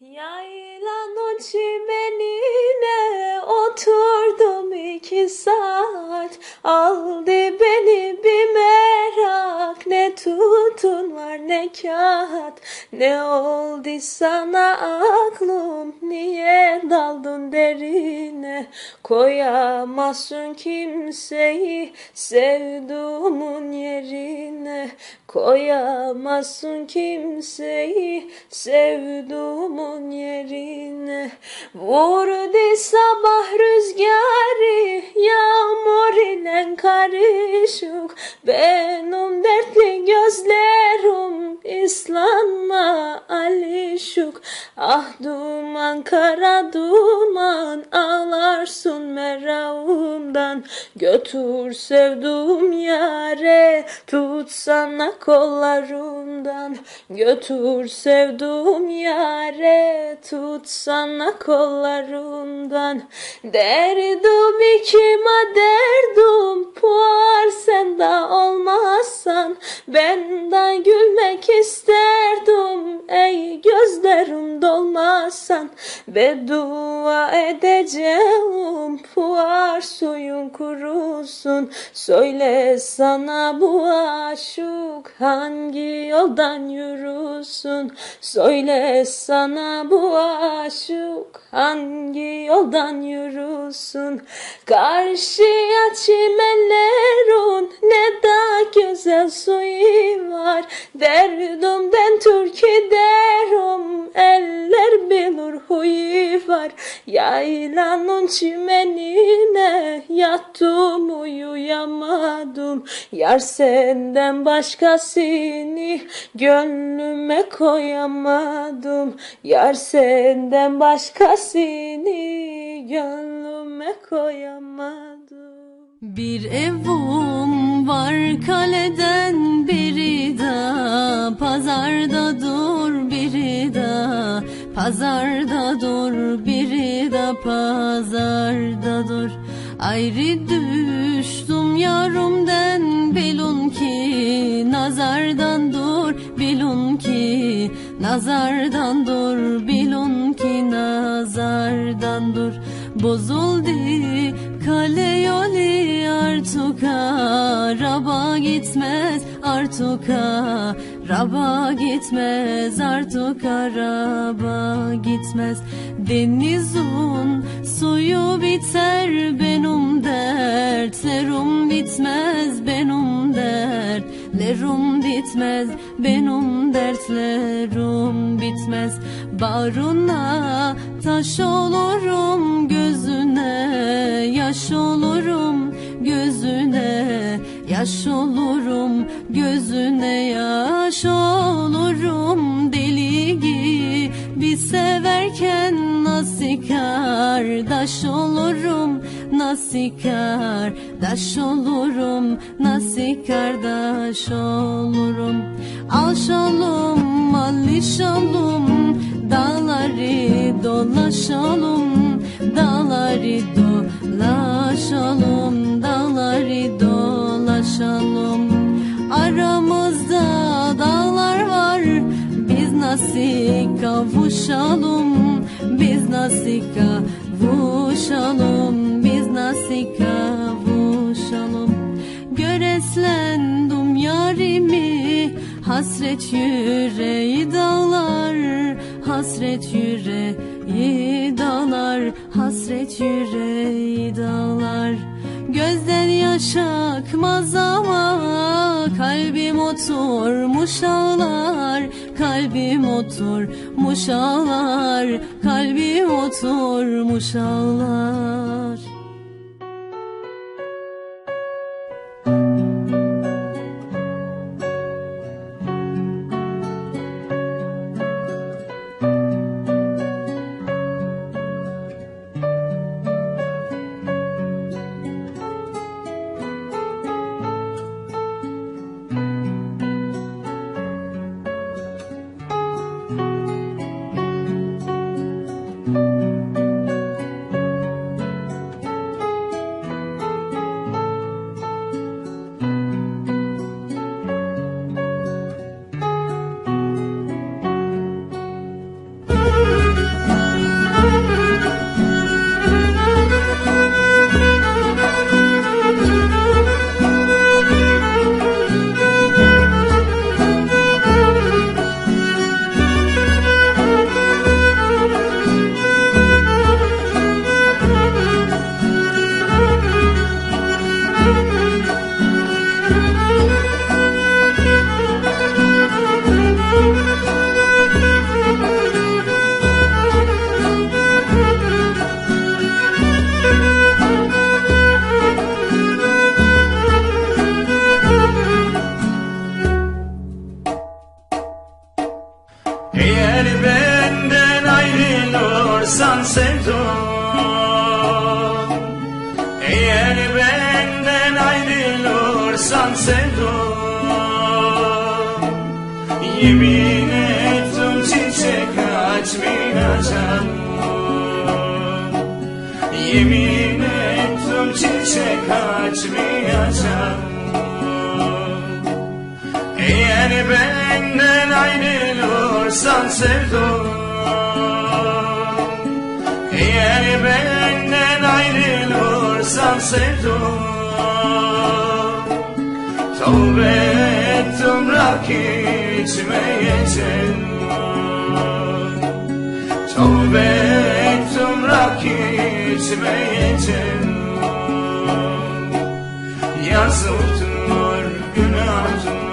Yaylanın çimenine oturdum iki saat. Aldı beni bir merak. Ne tutun var ne kağıt Ne oldu sana aklım? Niye daldın derine? Koyamazsın kimseyi Sevduğumun yerine. Koyamazsın kimseyi sevduğumun yerine. Vurdu sabah rüzgarı yağmur ile karışık. Benim dertli gözlerim islanma alışık Ah duman kara duman ağlarsın meravımdan Götür sevduğum yare tutsana kollarımdan. Götür sevduğum yare tutsana kollarımdan. Derdim ikime derdim puar sen de olmazsan Benden gülmek isterdim ey gözlerim dolmazsan Beddua edeceğim puar suyun kurusun. Söyle sana bu aşık hangi yoldan yürüsün? Söyle sana bu aşık hangi yoldan yürüsün? Karşıya çimenlerin ne da güzel suyu var. Derdimden derim eller bilir huyu var. Yaylanın çimenine yattım uyuyamadım. Yar senden başkasını gönlüme koyamadım. Yar senden başkasını gönlüme koyamadım. Bir evim var kaleden pazarda dur biri de pazarda dur biri de pazarda dur. Ayrı düştüm yarımden bilun ki nazardan dur bilun ki nazardan dur bilun ki nazardan dur. Bozuldu kale yolu artık araba gitmez artık araba gitmez artık araba gitmez. Denizun suyu biter benim dertlerim bitmez benim dertlerim bitmez benim dertlerim bitmez. Bağrına taş olurum gözüne yaş olurum gözüne yaş olurum gözüne yaş olurum. Deli gibi severken nasıl kardeş olurum? Nasıl kardeş olurum? Nasıl kardeş olurum? Alşalım alışalım dağları dolaşalım dağları dolaşalım dağları dolaşalım aramızda dağlar var. Biz nasıl kavuşalım biz nasıl kavuşalım biz nasıl kavuşalım göreslendim yarimi. Hasret yüreği dağlar. Hasret yüreği dağlar. Hasret yüreği dağlar Gözden yaş akmaz ama kalbim oturmuş ağlar kalbim oturmuş ağlar kalbim oturmuş ağlar benden ayrılırsan sevdum Eğer benden ayrılırsan sevdum Tövbe ettim rakı içmeyeceğim Tövbe ettim rakı içmeyeceğim Yazıktır, günahtır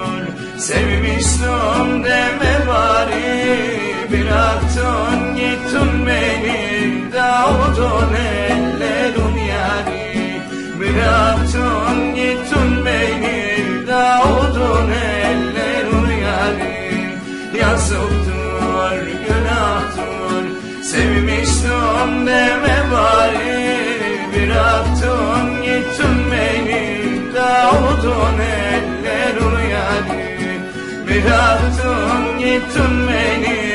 Sevmiştim deme bari Bıraktın gittin beni Davudun ellerin yari. Bıraktın gittin beni Davudun ellerin yari. Yazıktır, günahtır Sevmiştim deme bari. Bıraktın gittin beni Davudun ellerin Bıraktın gittin beni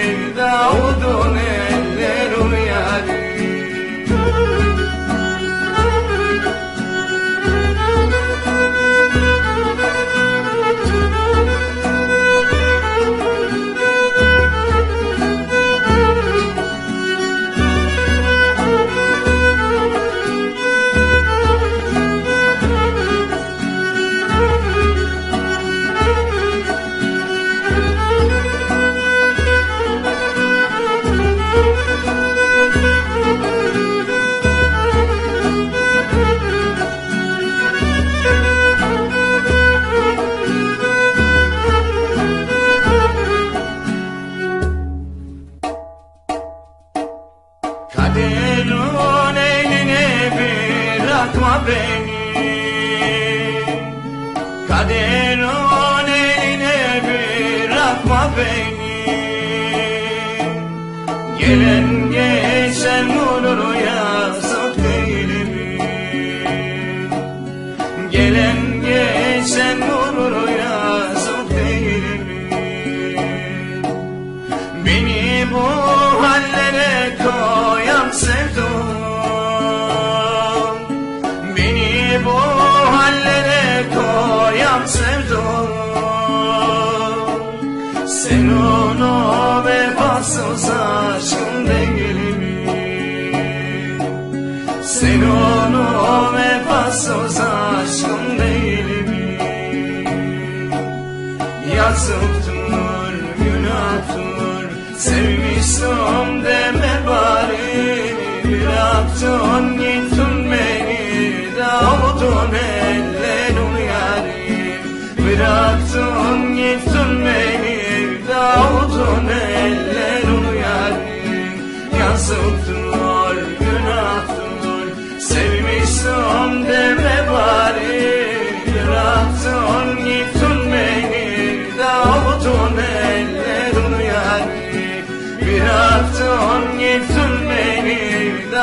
Gelen geçen olur yazık değil? Gelen geçen olur yazık değil? Beni bu hallere koyan Beni bu hallere koyan Sen onu vefasız vefasız aşkın değil mi? Yazıktır, günahtır Sevmiştim deme bari. Bıraktın gittin beni Davudun ellerin yari Bıraktın gittin beni Davudun ellerin yari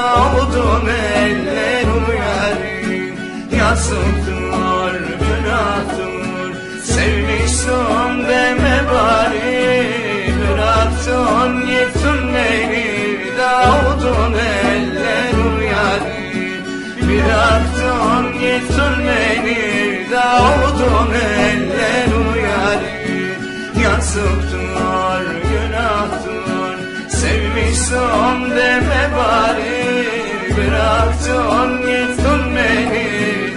beni Davudun ellerin yari Yazıktır, günahtır Sevmiştim deme bari. Bıraktın gittin beni. Davudun ellerin yari Bıraktın gittin beni. Davudun ellerin yari Yazıktır, günahtır Sevmiştim deme bari Bıraktın gittin beni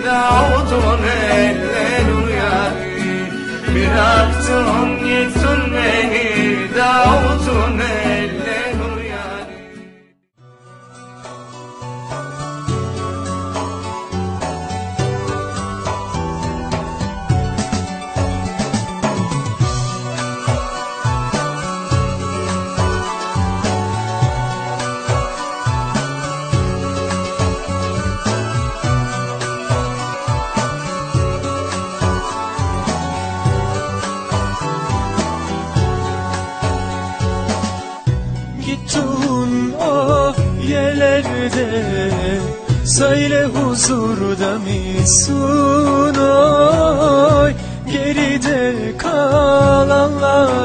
Davudun ellerin yari Bıraktın gittin beni Davudun ellerin huzurda mısın Geride kalanların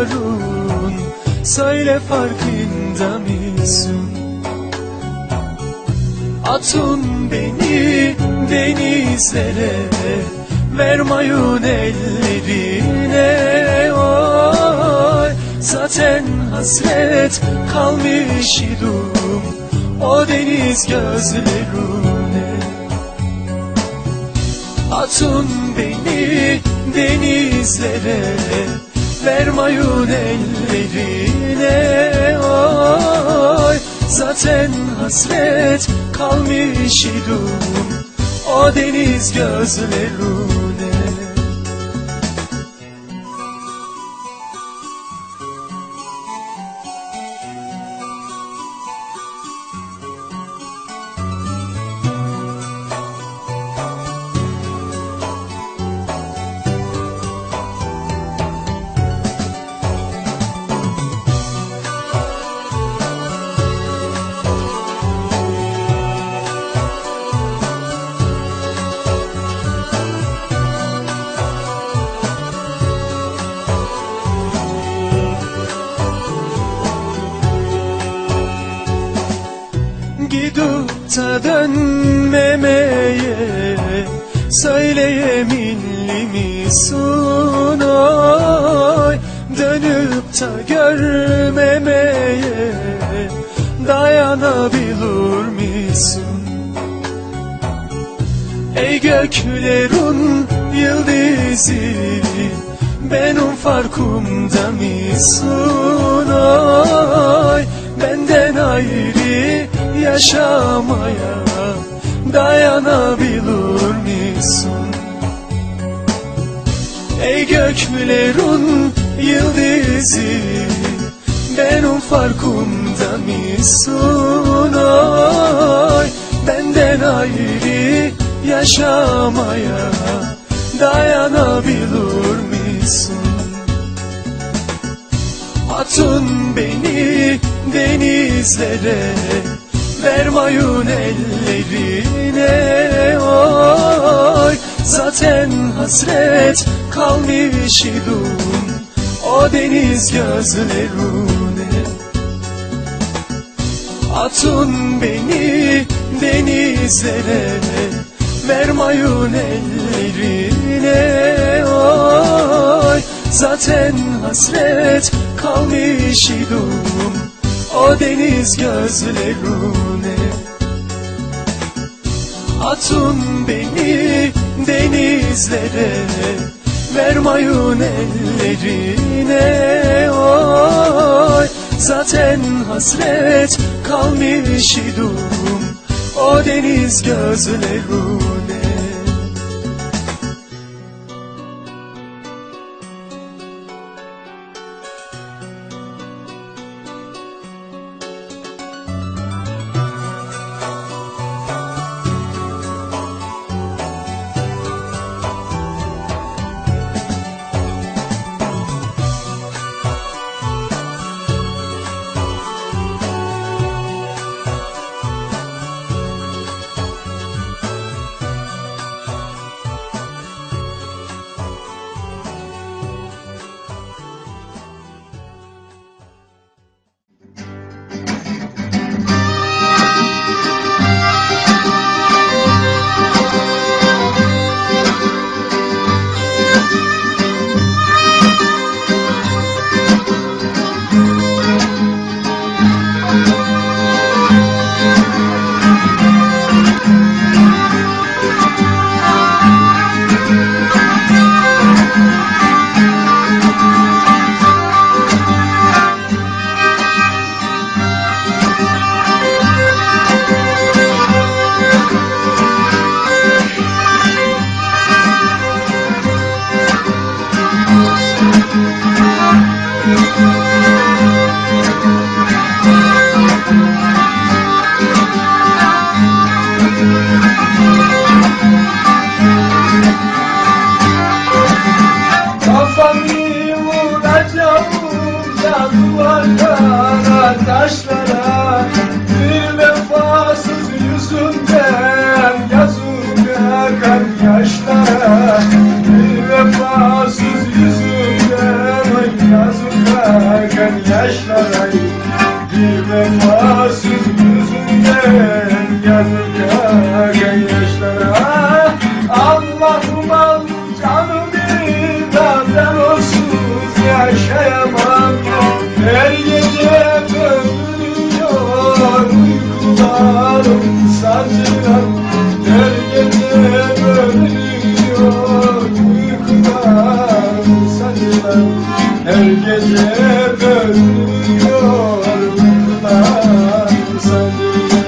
Söyle farkında mısın? Atın beni denizlere Vermayın ellerine. Oy Zaten hasret kalmış idim. O deniz gözlerine Atın beni denizlere Vermayın ellerine. Oy Zaten hasret kalmış idim O deniz gözlerine misin oy. Dönüp da görmemeye Dayanabilir misin? Ey göklerin yıldızı Benim farkımda mısın oy? Benden ayrı yaşamaya Dayanabilir misin Ey göklerin yıldızı Benim farkımda mısın? Oy Benden ayrı yaşamaya Dayanabilir misin? Atın beni denizlere Vermayın ellerine. Oy Zaten hasret kalmış idim O deniz gözlerine Atın beni denizlere Vermayın ellerine. Oy Zaten hasret kalmış idim O deniz gözlerine Atın beni denizlere Vermayın ellerine oy. Zaten hasret kalmış idim O deniz gözlerine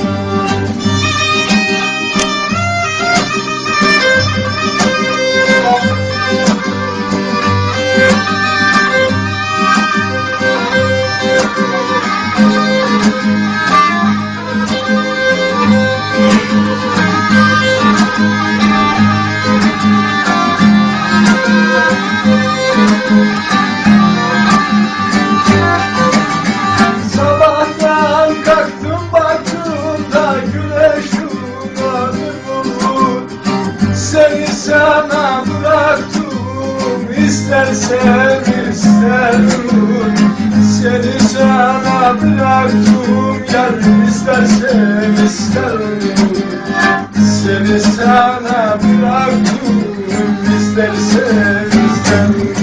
Música yaklaştım Gel istersen isterim Seni sana bıraktım İstersen isterim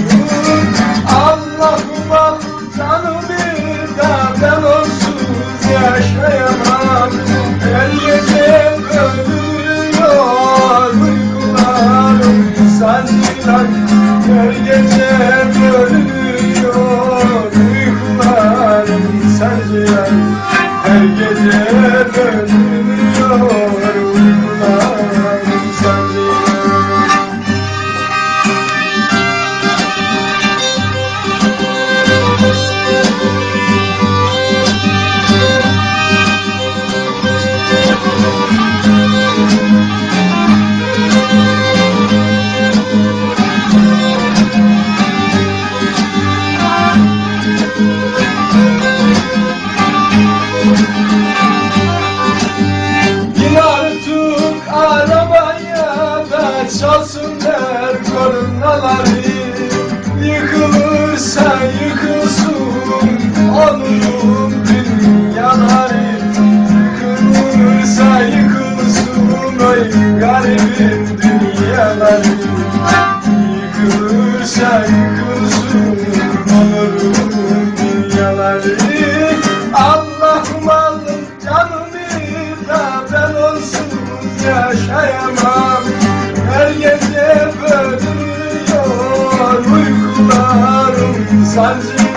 Allah'ım al canımı da ben onsuz yaşayamam. Her gece öldürüyor uykularım. Sanki her gece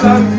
love.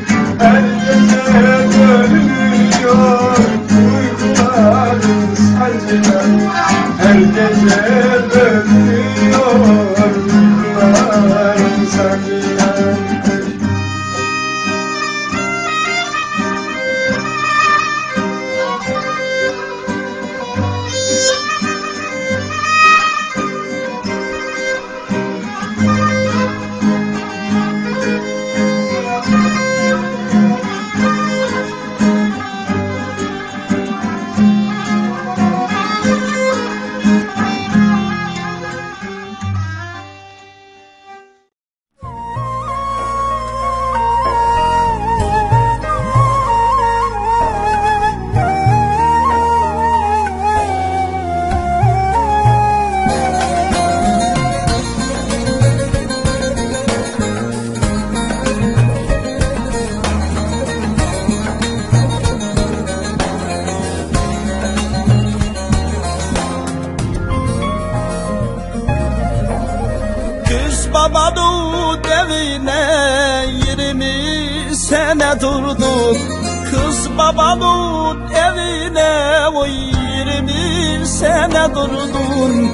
babanın evine o yirmi sene durdun.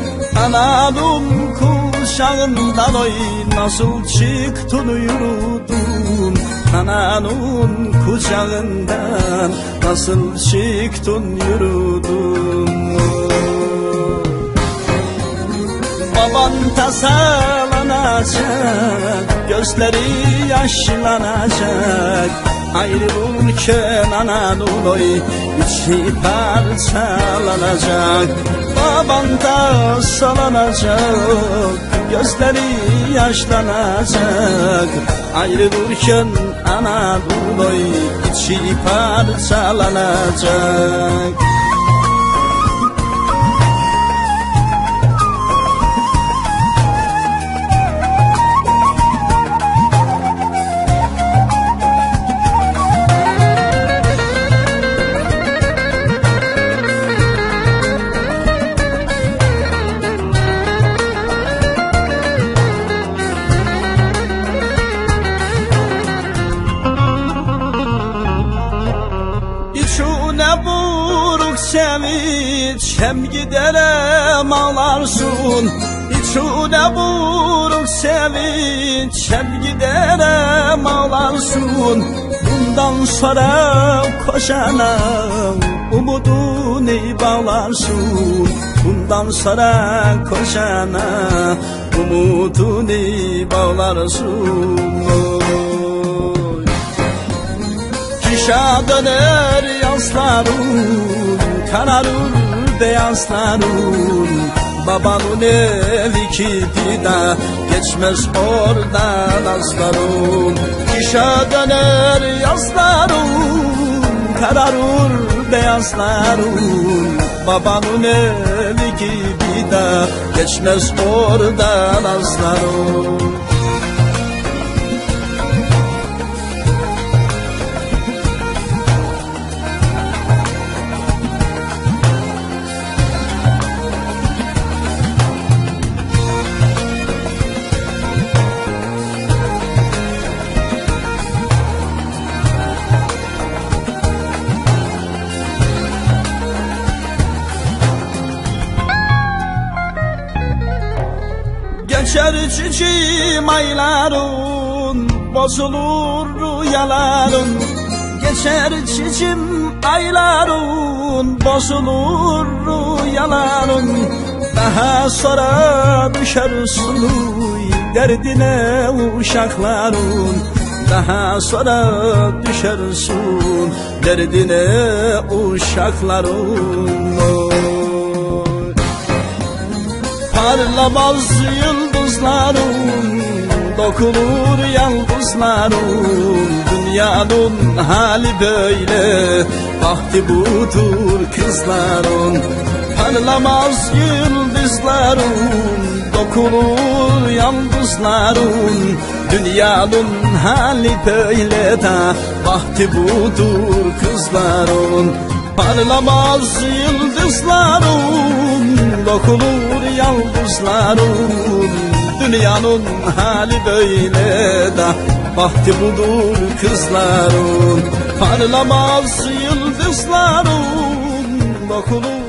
Ananın kuşağından oy nasıl çıktın yürüdün Ananın kucağından nasıl çıktın yürüdün? Baban tasar yanacak Gözleri yaşlanacak. Ayrı ülken Anadolu'yu içi parçalanacak Baban da salanacak Gözleri yaşlanacak. Ayrı ülken Anadolu'yu içi parçalanacak ağlarsın İçune buruk sevinç Hem giderem ağlarsın Bundan sonra koşana Umudunu bağlarsın Bundan sonra koşana Umudunu bağlarsın. Kişa döner yansların Kararır beyazların Babanın evi kilitli de Geçmez oradan aslarım. Kişa döner yazların Kararır beyazların Babanın evi gibi de Geçmez oradan aslarım Geçer çiçeğim ayların Bozulur rüyaların Geçer çiçeğim ayların Bozulur rüyaların Daha sonra düşer sulu Derdine uşakların Daha sonra düşersin Derdine uşakların. Parlamaz yıldızların Dokunur yalnızların Dünyanın hali böyle. Vakti budur kızların Parlamaz yıldızların Dokunur yalnızların Dünyanın hali böyle de Vakti budur kızların Parlamaz yıldızların Dokunur yalnızların Dünyanın hali böyle de Vakti budur kızların. Parlamaz yıldızların Dokunur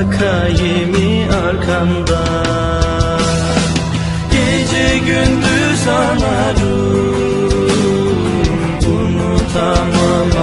Bakayım arkanda. Gece gündüz anarım Unutamam.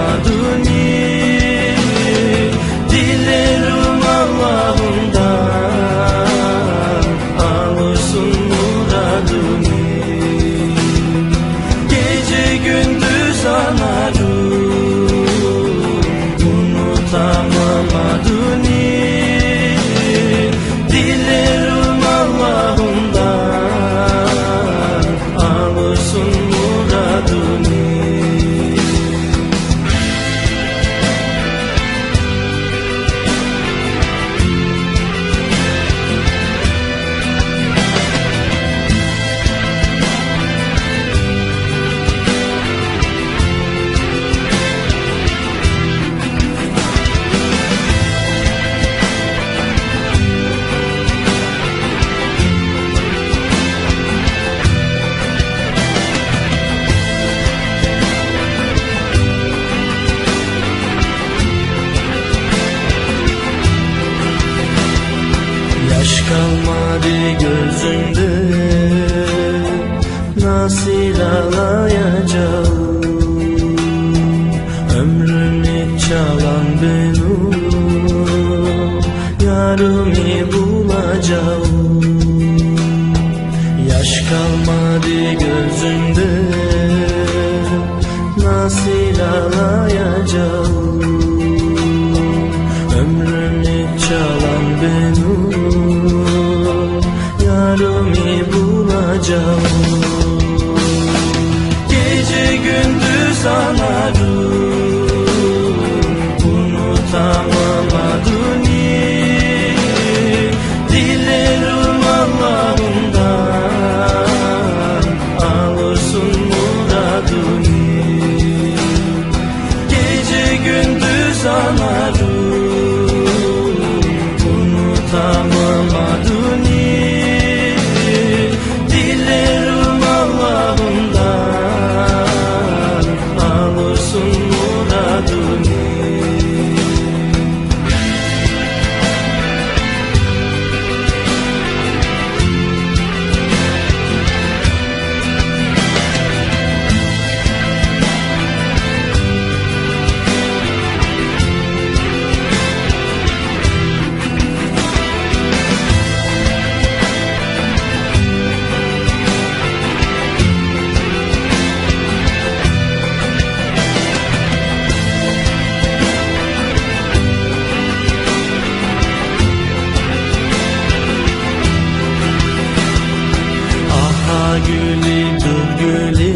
gülü dur gülü.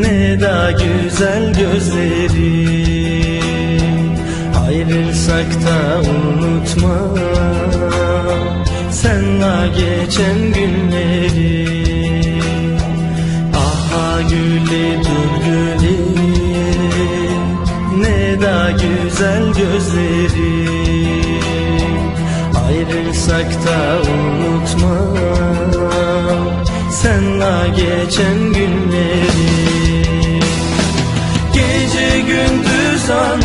Ne da güzel gözleri. Ayrılsak da unutma. Senla geçen günleri. Aha gülü dur gülü. Ne da güzel gözleri. Ayrılsak da unutma hatırla geçen günleri. Gece gündüz an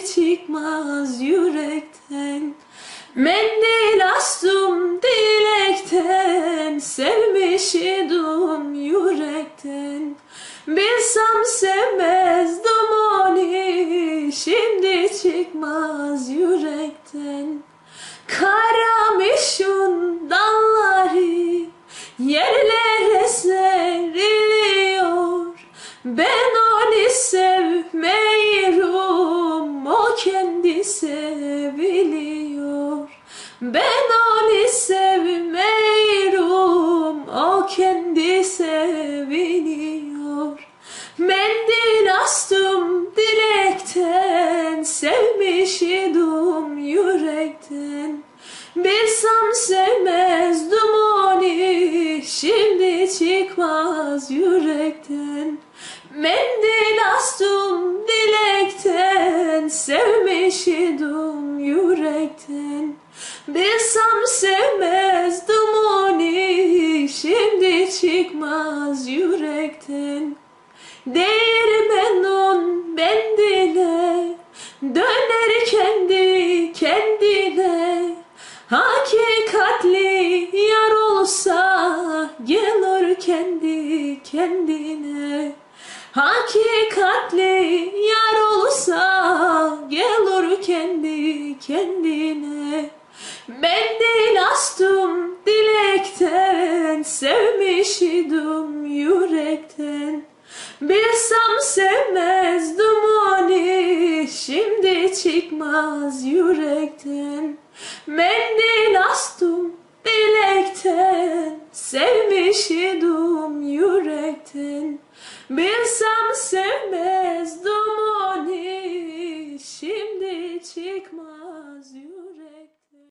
Şimdi çıkmaz yürekten. Mendil astım dilekten Sevmişidim yürekten. Bilsem sevmezdim onu Şimdi çıkmaz yürekten. Karamışın dalları Yerlere seriliyor Ben onu O kendi seviliyor. Ben onu sevmiyorum O kendi seviliyor Mendil astım dilekten Sevmişidim yürekten. Bilsem sevmezdim onu Şimdi çıkmaz yürekten Mendil astım dilekten Sevmişidim yürekten. Bilsem sevmezdim onu Şimdi çıkmaz yürekten. Değirmenin bendine Döner kendi kendine. Hakikatli yar olsa Gelir kendi kendine Hakikatli yar olsa Gelir kendi kendine. Mendil astım dilekten Sevmişidim yürekten. Bilsem sevmezdim onu Şimdi çıkmaz yürekten. Mendil astım dilekten Sevmişidim yürekten. Bilsem sevmezdim onu Şimdi çıkmaz yürekten